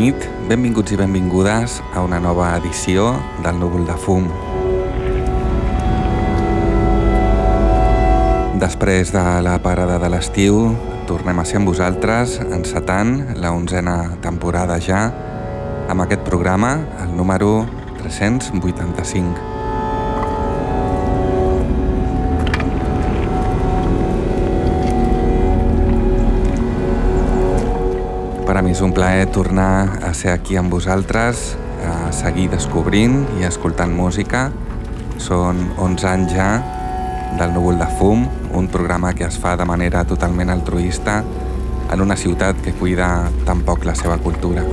Nit. Benvinguts i benvingudes a una nova edició del Núvol de Fum. Després de la parada de l'estiu, tornem a ser amb vosaltres encetant la onzena temporada ja amb aquest programa, el número 385. Per a mi és un plaer tornar a ser aquí amb vosaltres, a seguir descobrint i escoltant música. Són 11 anys ja del Núvol de Fum, un programa que es fa de manera totalment altruista en una ciutat que cuida tan poc la seva cultura.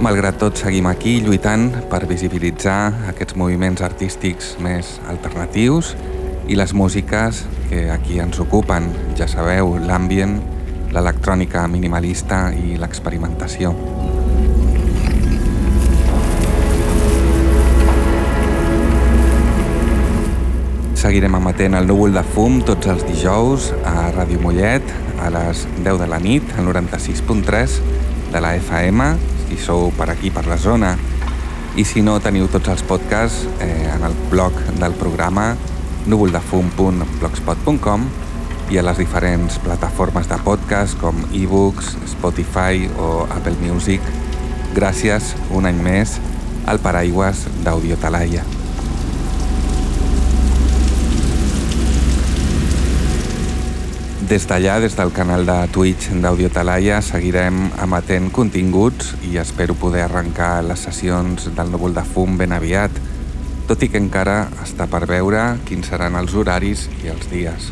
Malgrat tot, seguim aquí lluitant per visibilitzar aquests moviments artístics més alternatius i les músiques que aquí ens ocupen, ja sabeu, l'ambient, l'electrònica minimalista i l'experimentació. Seguirem emetent el núvol de fum tots els dijous a Ràdio Mollet a les 10 de la nit, al 96.3 de la FM, si sou per aquí, per la zona. I si no, teniu tots els podcasts eh, en el blog del programa núvoldefum.blogspot.com i a les diferents plataformes de podcast com ebooks, Spotify o Apple Music. Gràcies un any més al paraigües d'Audio Talaia. Des d'allà, des del canal de Twitch d'Audio Talaia, seguirem emetent continguts i espero poder arrencar les sessions del núvol de fum ben aviat tot i que encara està per veure quins seran els horaris i els dies.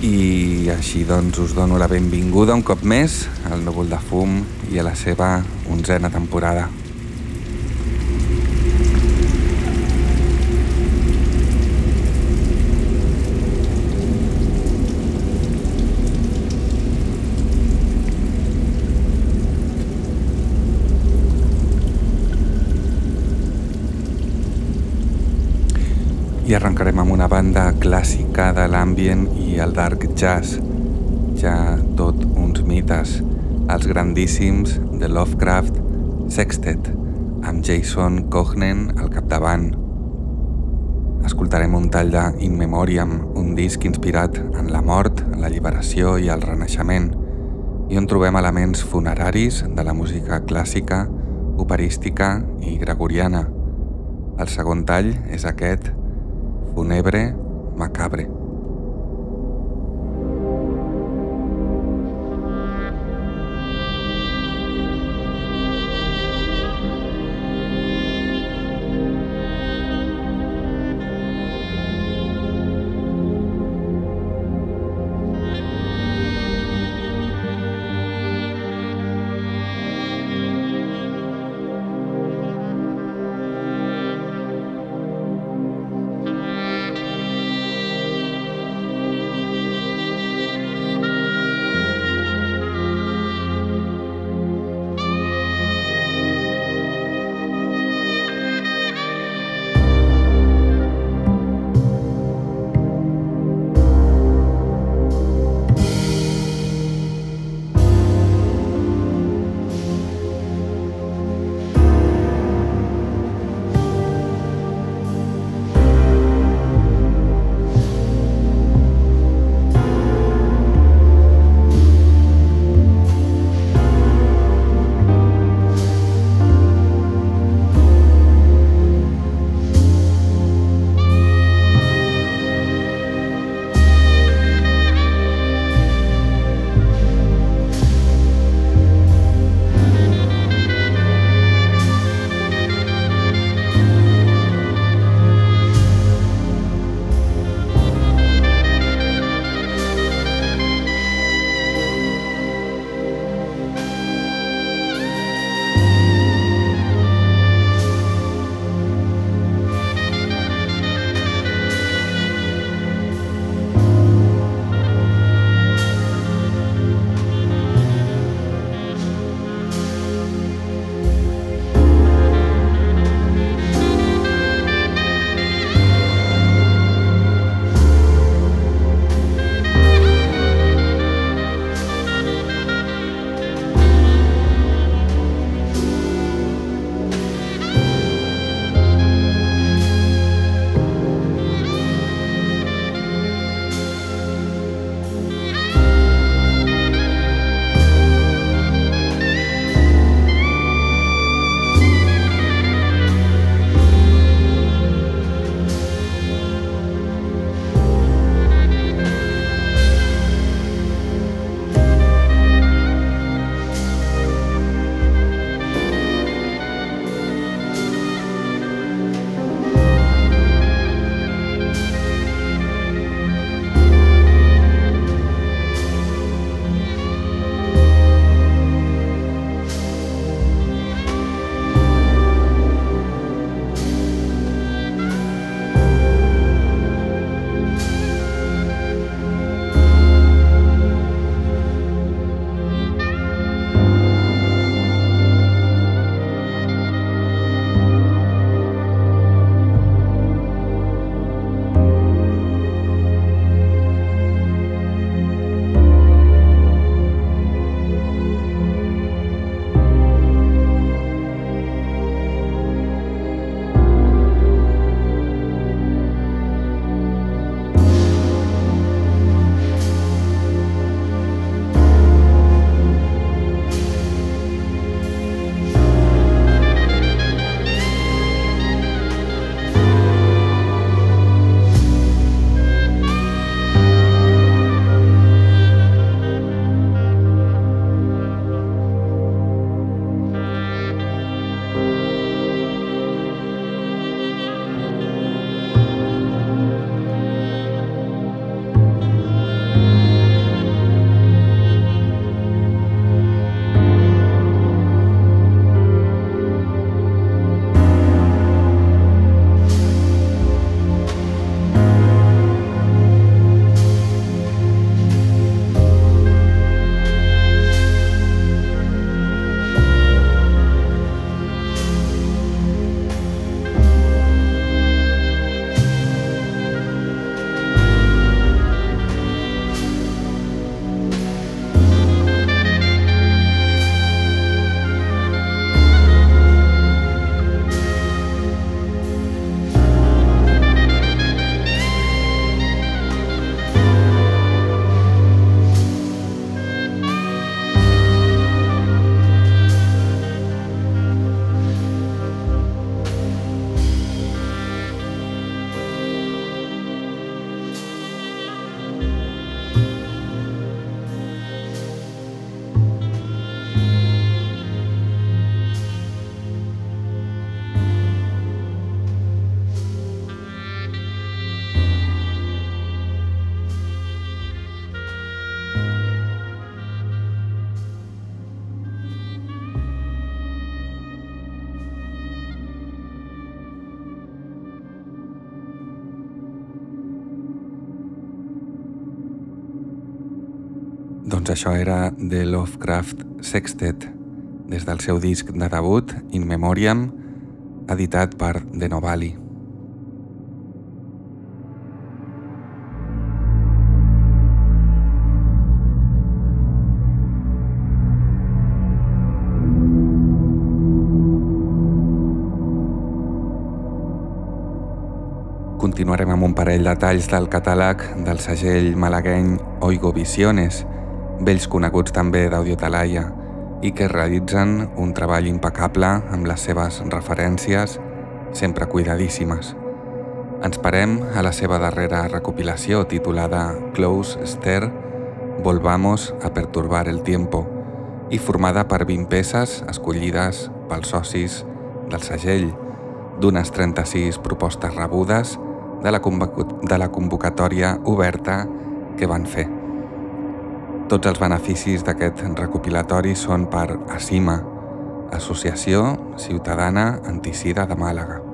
I així doncs us dono la benvinguda un cop més al Núvol de Fum i a la seva onzena temporada. I arrencarem amb una banda clàssica de l'ambient i el dark jazz, ja tot uns mites, els grandíssims de Lovecraft Sextet, amb Jason Cognen al capdavant. Escoltarem un tall de In Memoriam, un disc inspirat en la mort, la lliberació i el renaixement, i on trobem elements funeraris de la música clàssica, operística i gregoriana. El segon tall és aquest, fúnebre, macabre. Doncs això era The Lovecraft Sextet, des del seu disc de debut, In Memoriam, editat per The Novali. Continuarem amb un parell de talls del catàleg del segell malagueny Oigo Visiones, vells coneguts també d'Audiotalaia, i que realitzen un treball impecable amb les seves referències, sempre cuidadíssimes. Ens parem a la seva darrera recopilació titulada Close Stair, Volvamos a perturbar el tiempo, i formada per 20 peces escollides pels socis del segell, d'unes 36 propostes rebudes de la, de la convocatòria oberta que van fer. Tots els beneficis d'aquest recopilatori són per ACIMA, Associació Ciutadana Anticida de Màlaga.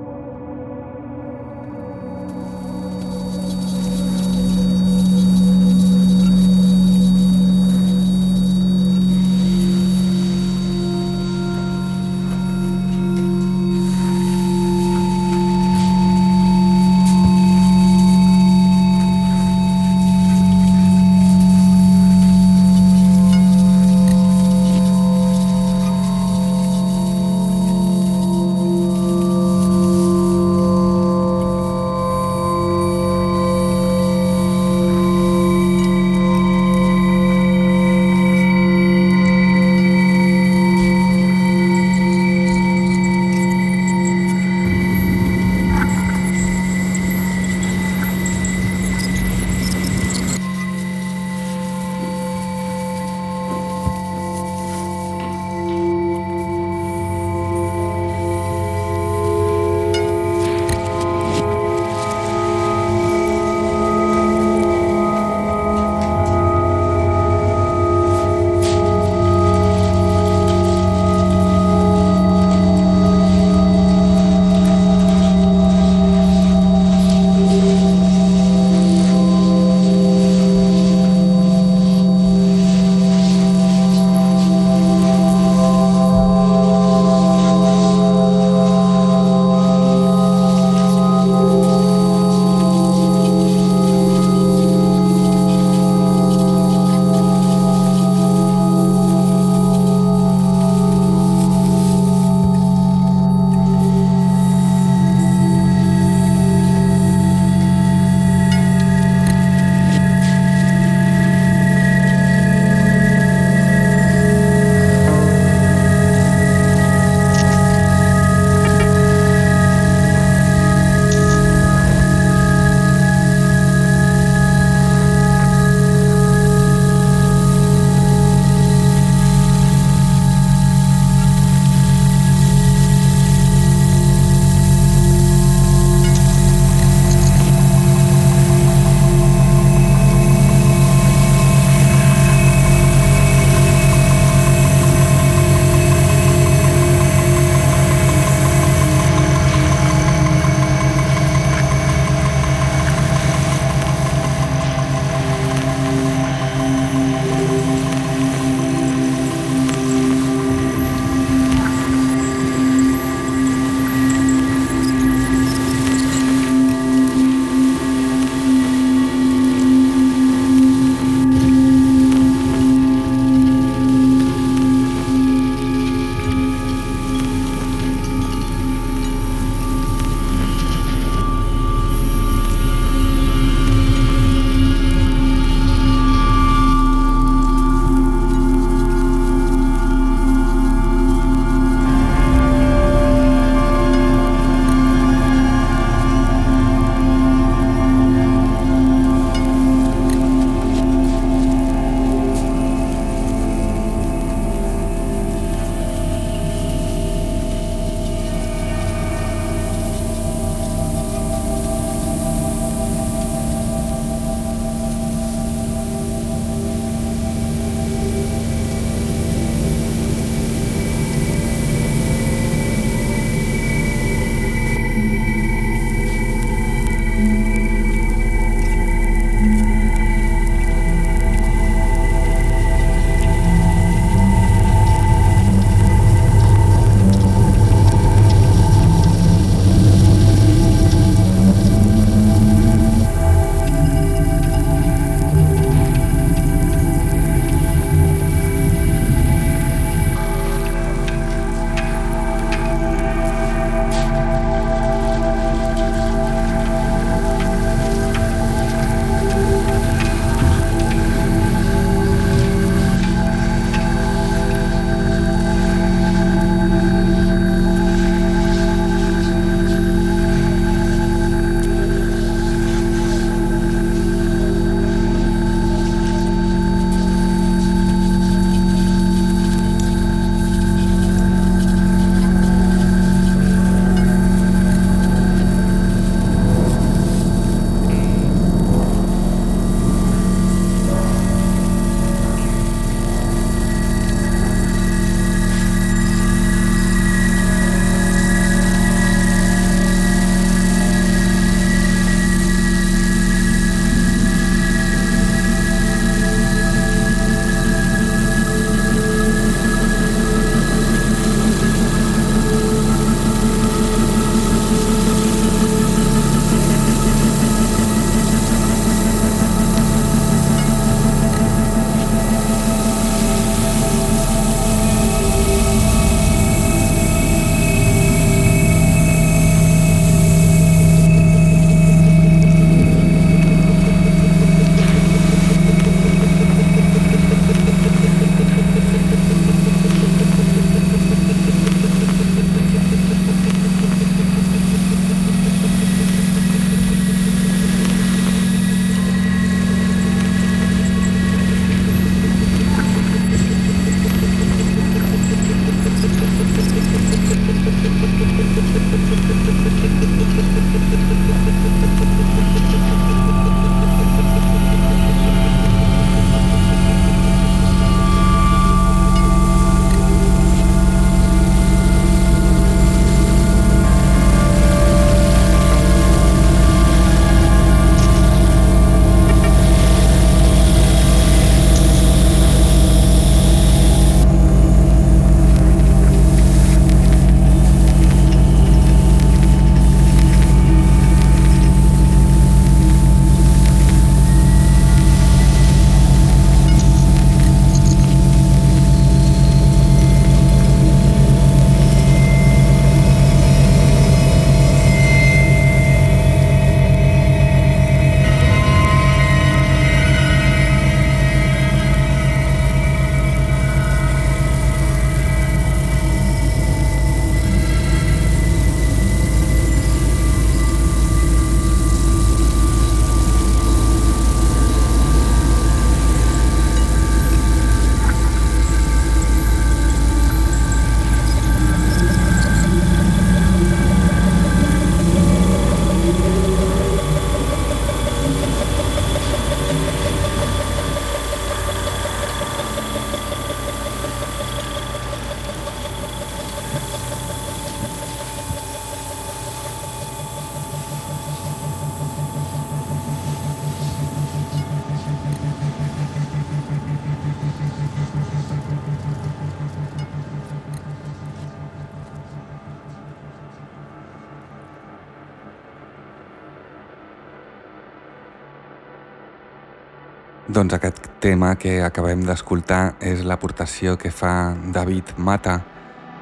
Doncs aquest tema que acabem d'escoltar és l'aportació que fa David Mata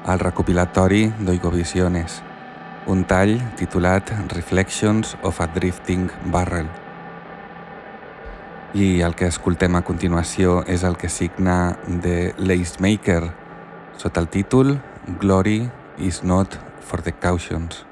al recopilatori d'Oigovisiones, un tall titulat Reflections of a Drifting Barrel. I el que escoltem a continuació és el que signa The Lace Maker sota el títol Glory is not for the cautions.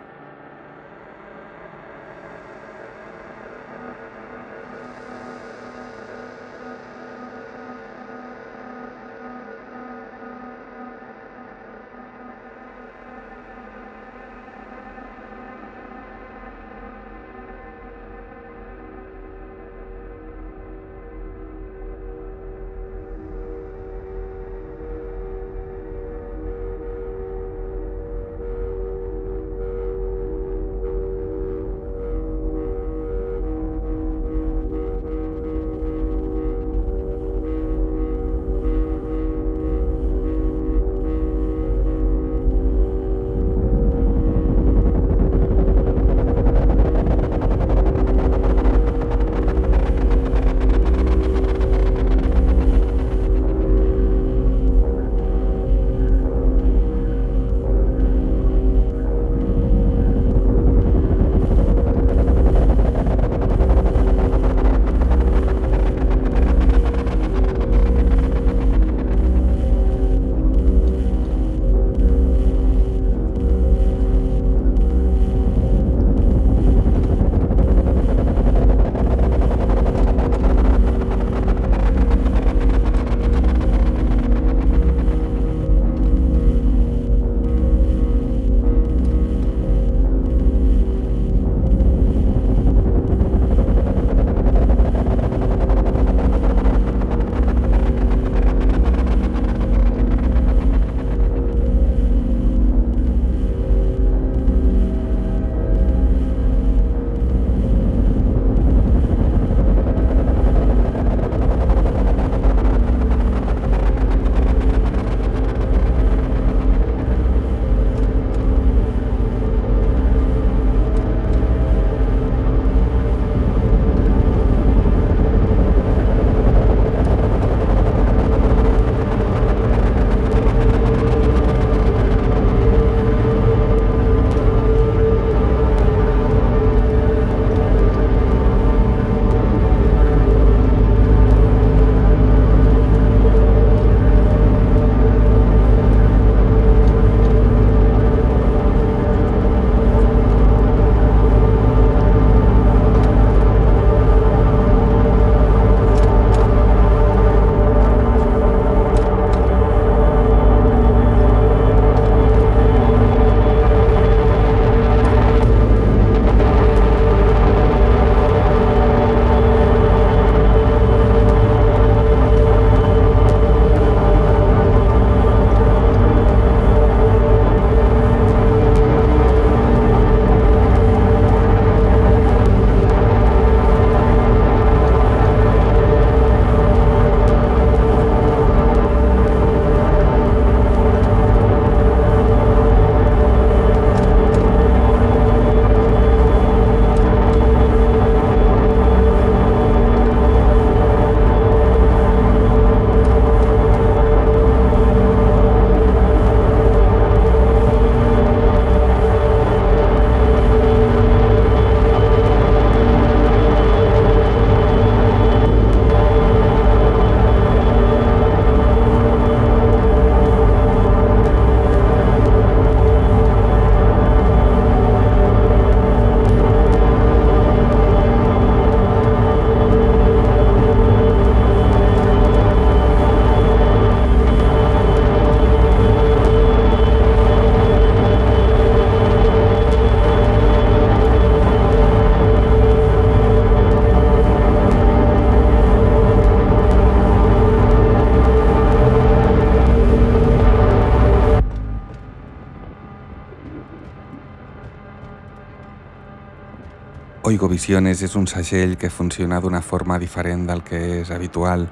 Oigovisiones és un segell que funciona d'una forma diferent del que és habitual.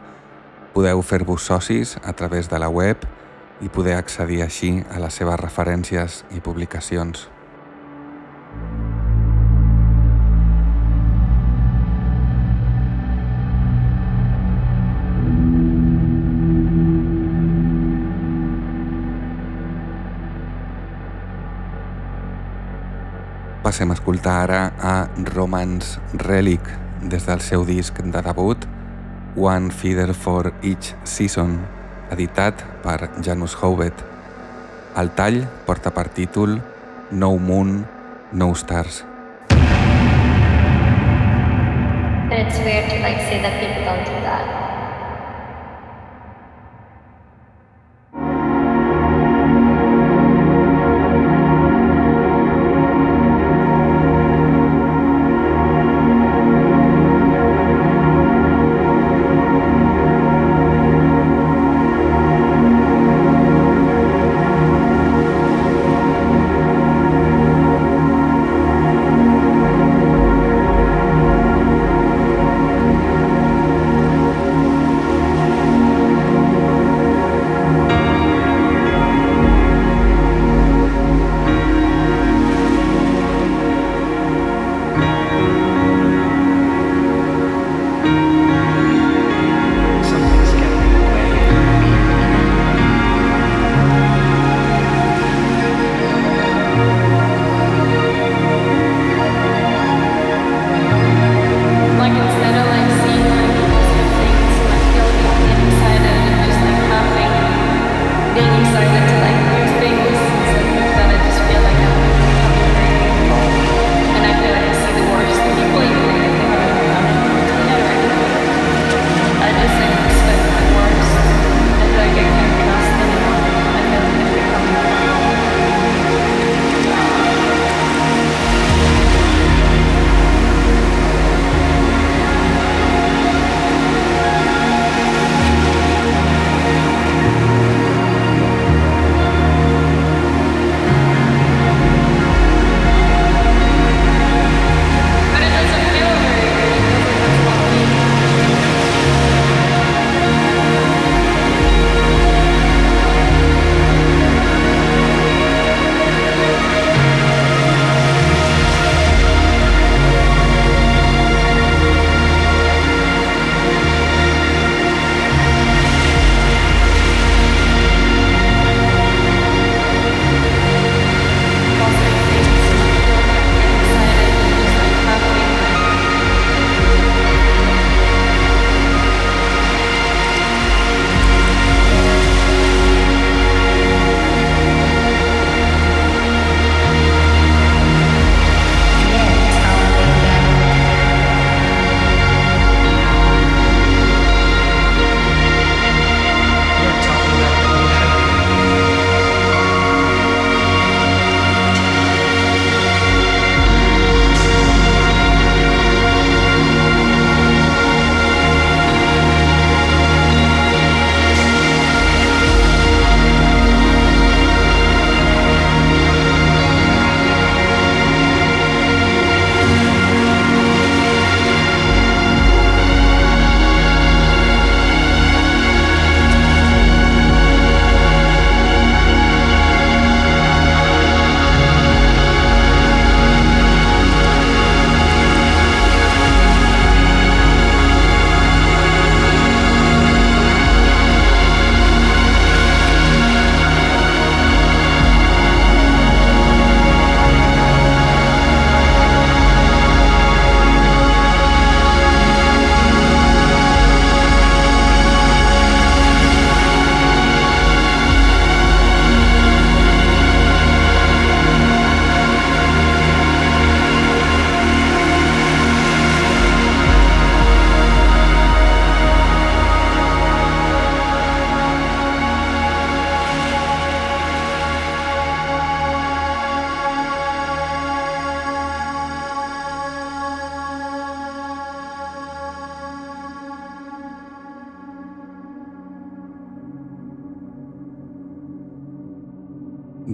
Podeu fer-vos socis a través de la web i poder accedir així a les seves referències i publicacions. Passem a escoltar ara a Romance Relic des del seu disc de debut One Feeder for Each Season, editat per Janus Hovet. El tall porta per títol No Moon, No Stars. And it's weird like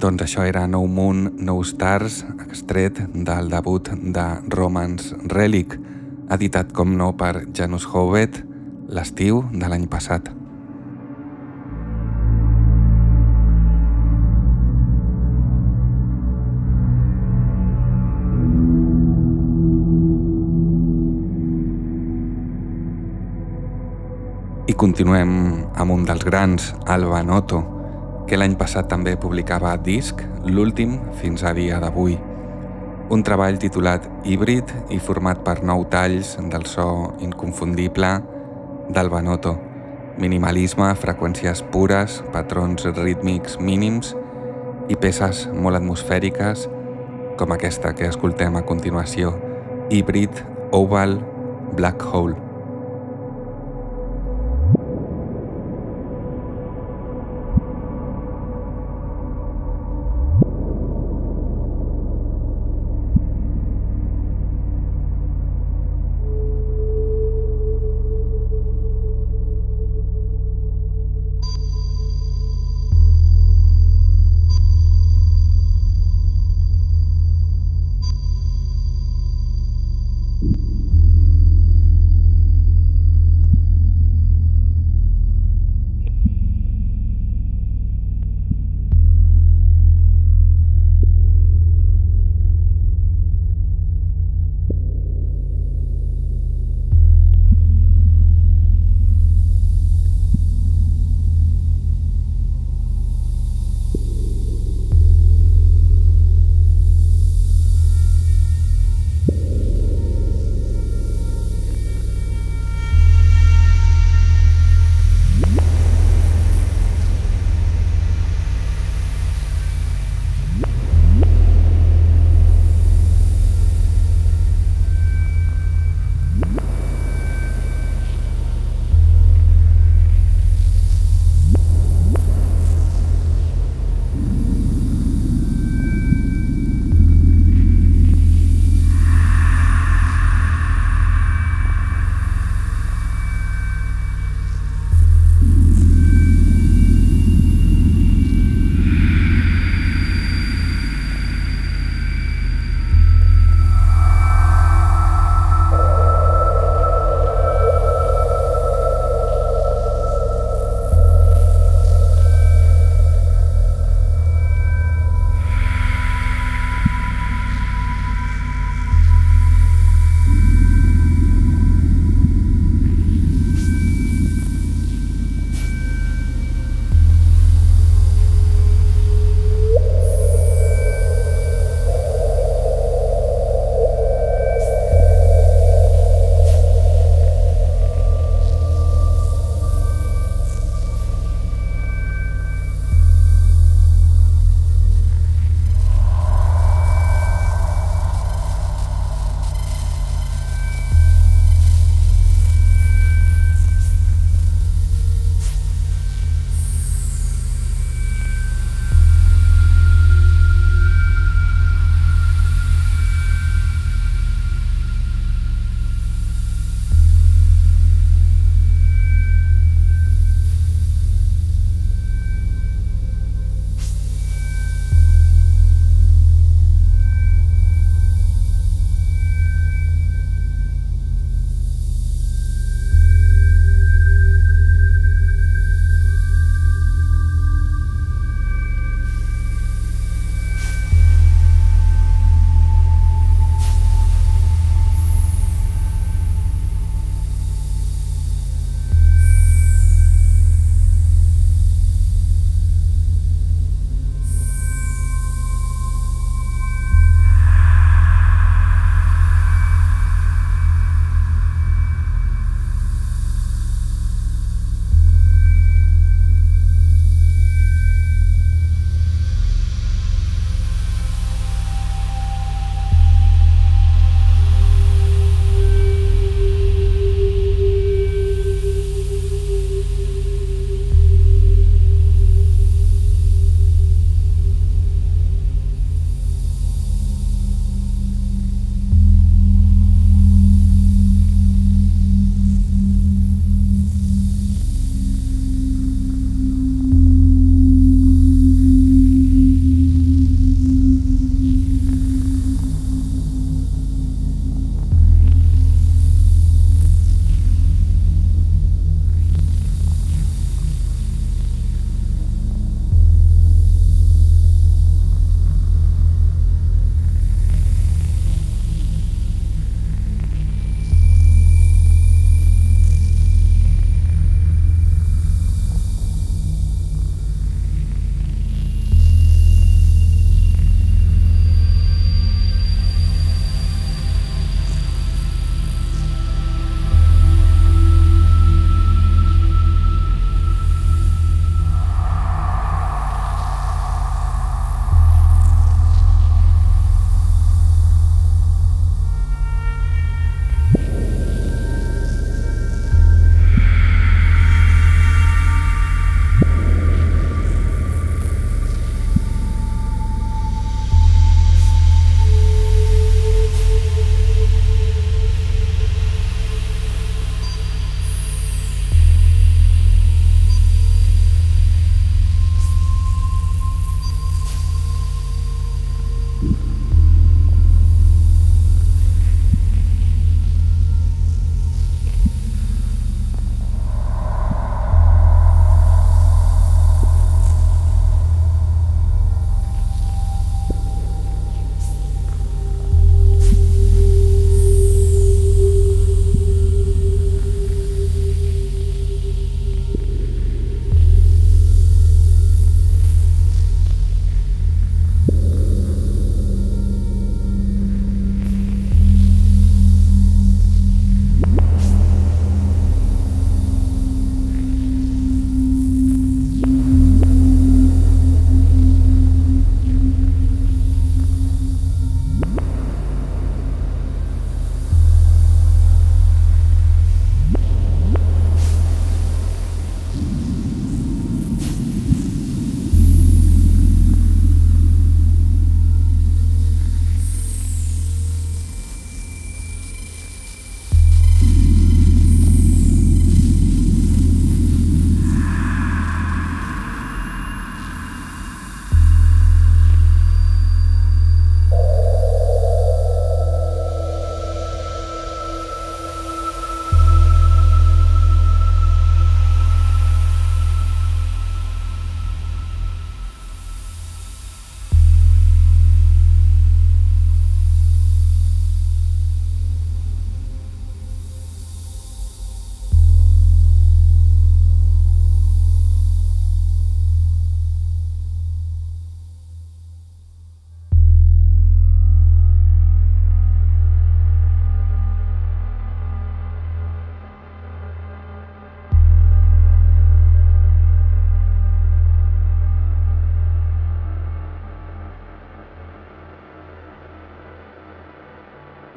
Doncs això era No Moon, No Stars, extret del debut de Romance Relic, editat com no per Janus Hovet l'estiu de l'any passat. I continuem amb un dels grans, Alba Noto, que l'any passat també publicava disc, l'últim fins a dia d'avui. un treball titulat Híbrid i format per nou talls del so inconfundible del Banoto. Minimalisme, freqüències pures, patrons rítmics mínims i peces molt atmosfèriques com aquesta que escoltem a continuació, Híbrid Oval Black Hole.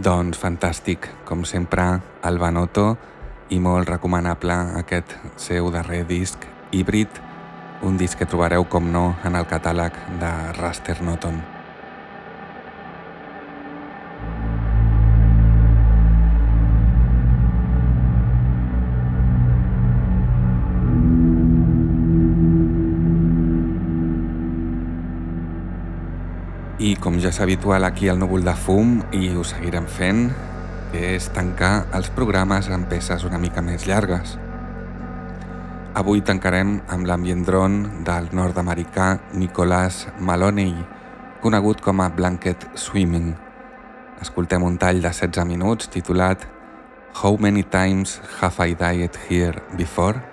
Doncs fantàstic, com sempre, el Banoto i molt recomanable aquest seu darrer disc, Híbrid, un disc que trobareu, com no, en el catàleg de Raster Noton. I com ja és habitual aquí al núvol de fum, i ho seguirem fent, és tancar els programes amb peces una mica més llargues. Avui tancarem amb l'ambient dron del nord-americà Nicolas Maloney, conegut com a Blanket Swimming. Escoltem un tall de 16 minuts titulat How many times have I died here before?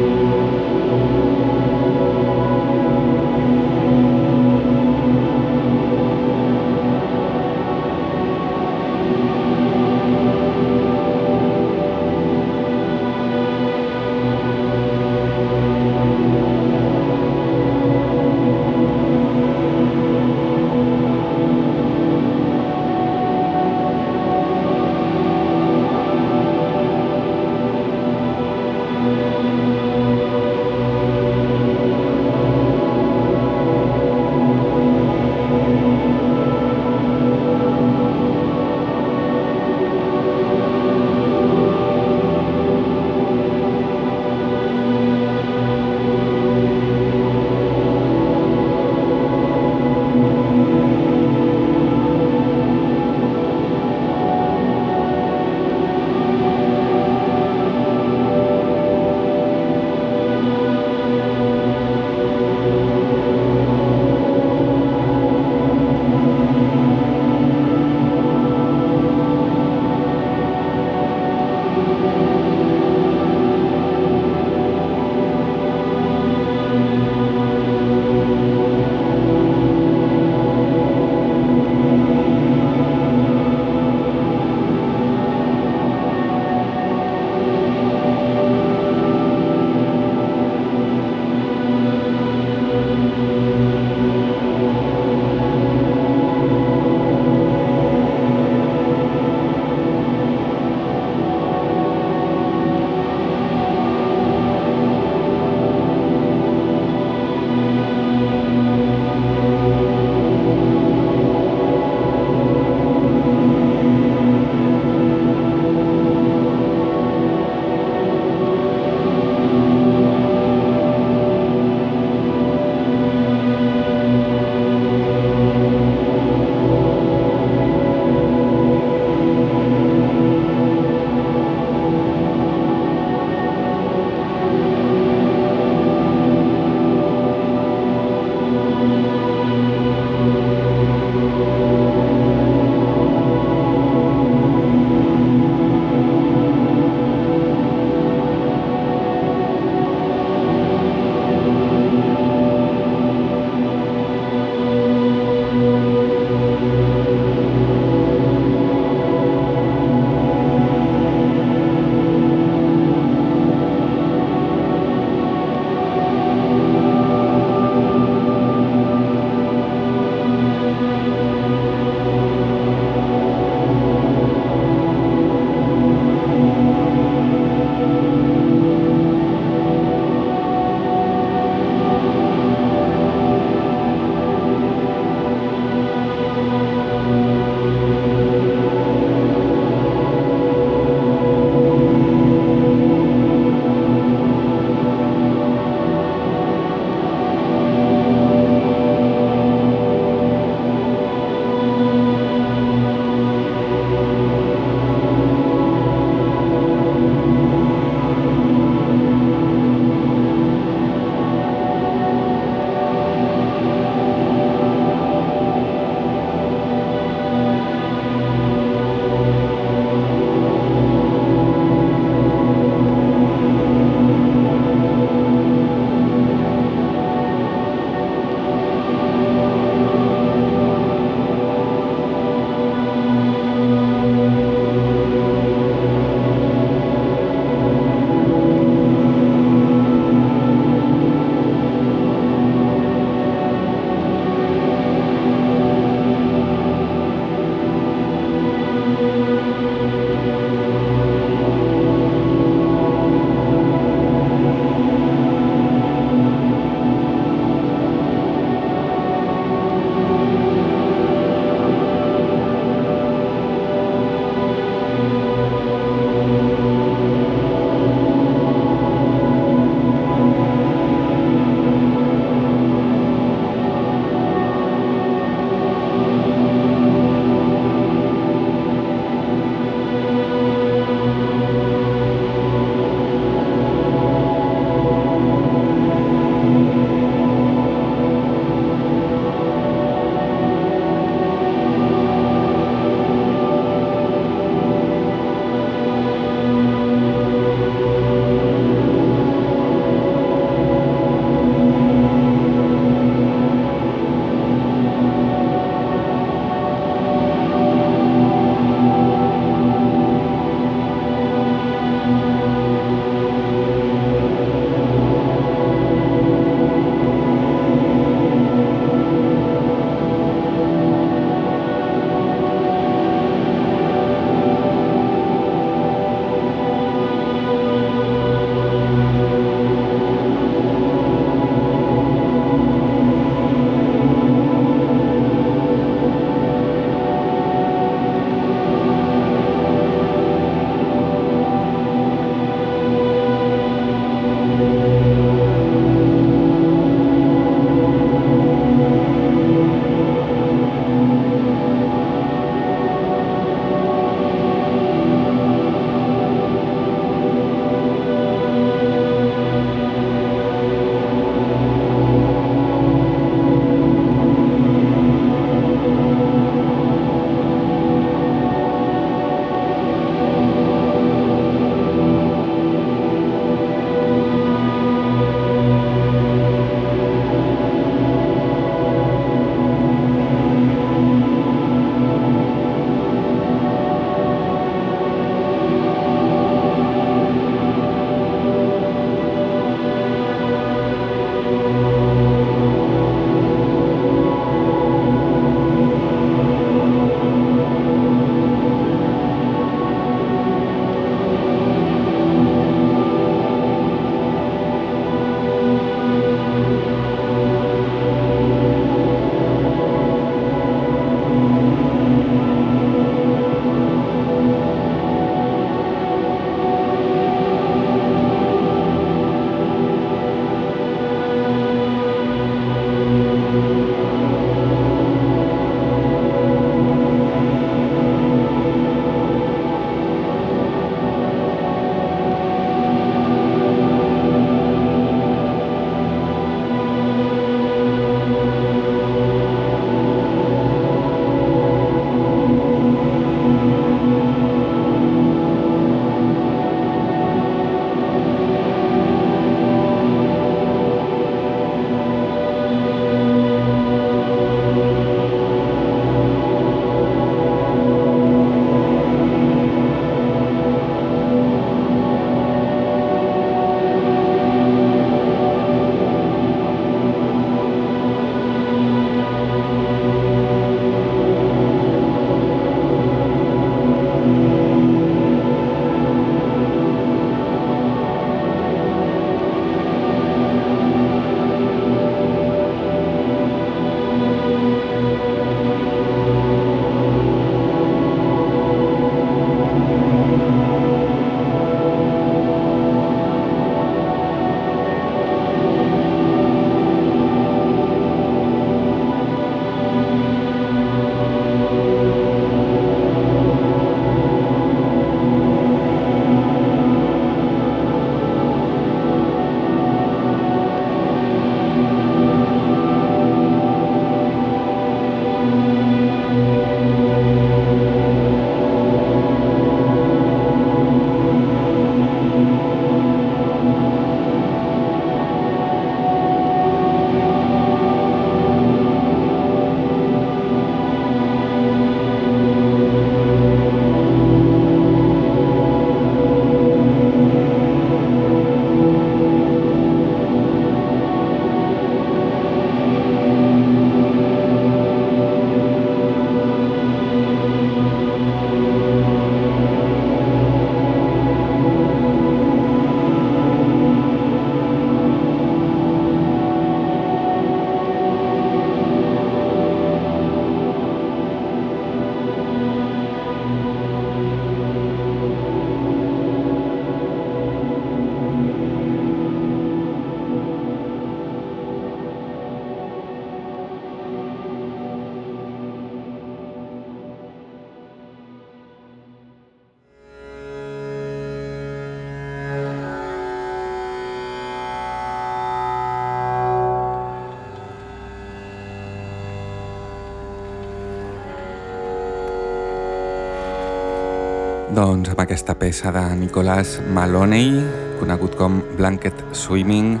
Doncs amb aquesta peça de Nicolás Maloney, conegut com Blanket Swimming,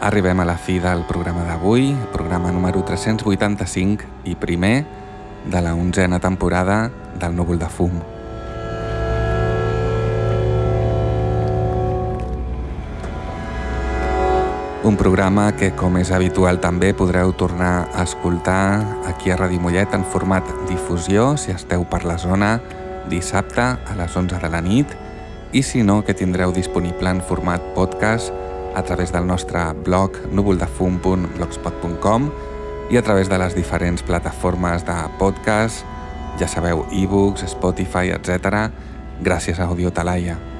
arribem a la fi del programa d'avui, programa número 385 i primer de la onzena temporada del Núvol de Fum. Un programa que, com és habitual també, podreu tornar a escoltar aquí a Ràdio Mollet en format difusió, si esteu per la zona, dissabte a les 11 de la nit, i si no, que tindreu disponible en format podcast a través del nostre blog núvoldefum.blogspot.com i a través de les diferents plataformes de podcast, ja sabeu, e-books, Spotify, etc. gràcies a Audio Talaia.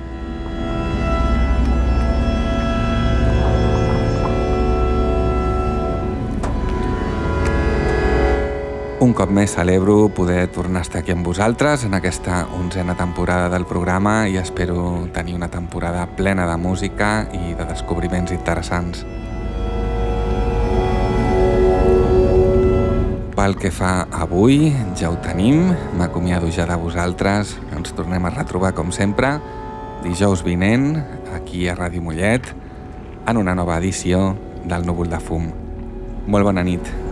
Un cop més celebro poder tornar a estar aquí amb vosaltres en aquesta onzena temporada del programa i espero tenir una temporada plena de música i de descobriments interessants. Pel que fa avui, ja ho tenim, m'acomiado ja de vosaltres, ens tornem a retrobar com sempre dijous vinent, aquí a Ràdio Mollet, en una nova edició del Núvol de Fum. Molt bona nit.